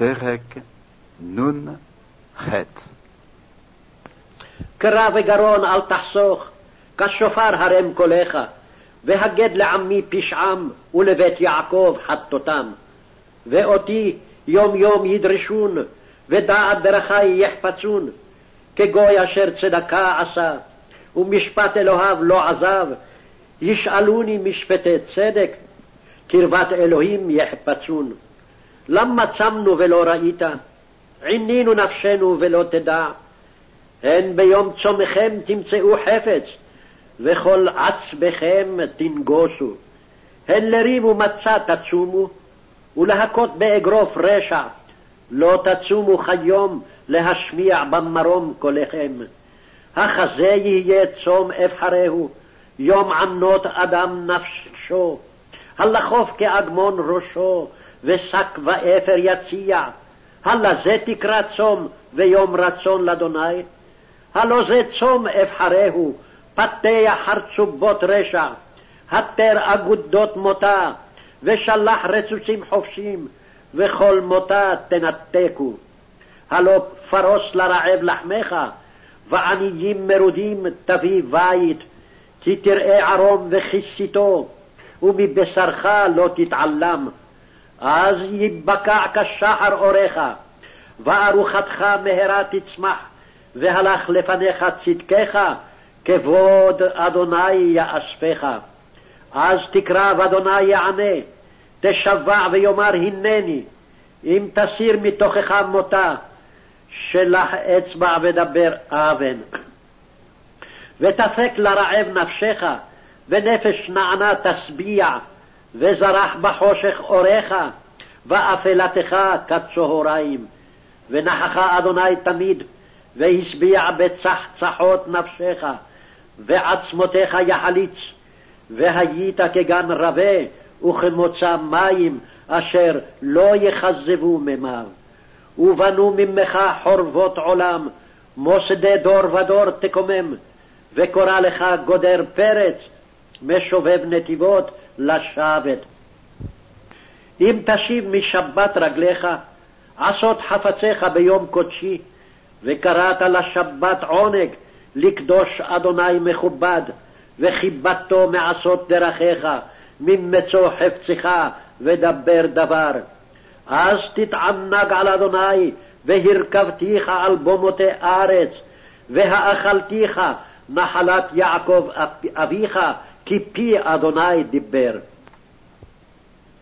פרק נ"ח קרא וגרון אל תחסוך, כשופר הרם קולך, והגד לעמי פשעם, ולבית יעקב חטאותם. ואותי יום יום ידרשון, ודעת דרכי יחפצון, כגוי אשר צדקה עשה, ומשפט אלוהיו לא עזב, ישאלוני משפטי צדק, קרבת אלוהים יחפצון. למה צמנו ולא ראית? עינינו נפשנו ולא תדע. הן ביום צומכם תמצאו חפץ, וכל עצבכם תנגוסו. הן לריב ומצה תצומו, ולהכות באגרוף רשע. לא תצומו כיום להשמיע במרום קולכם. החזה יהיה צום אבחרהו, יום ענות אדם נפשו. הלחוף כאגמון ראשו, ושק ואפר יציע. הלא זה תקרא צום ויום רצון לאדוני? הלא זה צום אבחרהו, פתח חרצובות רשע, התר אגודות מותה, ושלח רצוצים חופשים, וכל מותה תנתקו. הלא פרוס לרעב לחמך, ועניים מרודים תביא בית, כי תראה ערום וכיסיתו, ומבשרך לא תתעלם. אז ייבקע כשחר אורך, וארוחתך מהרה תצמח, והלך לפניך צדקך, כבוד אדוני יאספך. אז תקרב אדוני יענה, תשבע ויאמר הנני, אם תסיר מתוכך מותה, שלח אצבע ודבר אבן. ותפק לרעב נפשך, ונפש נענה תשביע, וזרח בחושך אורך, ואפלתך כצהריים. ונחך אדוני תמיד, והשביע בצחצחות נפשך, ועצמותיך יחליץ, והיית כגן רבה, וכמוצא מים, אשר לא יכזבו מימיו. ובנו ממך חורבות עולם, מוסדי דור ודור תקומם, וקורא לך גודר פרץ, משובב נתיבות לשבת. אם תשיב משבת רגליך, עשות חפציך ביום קודשי, וקראת לשבת עונג, לקדוש אדוני מכובד, וכיבדתו מעשות דרכיך, ממצוא חפצך, ודבר דבר. אז תתענג על אדוני, והרכבתיך על במותי ארץ, והאכלתיך נחלת יעקב אביך, כי פי אדוני דיבר.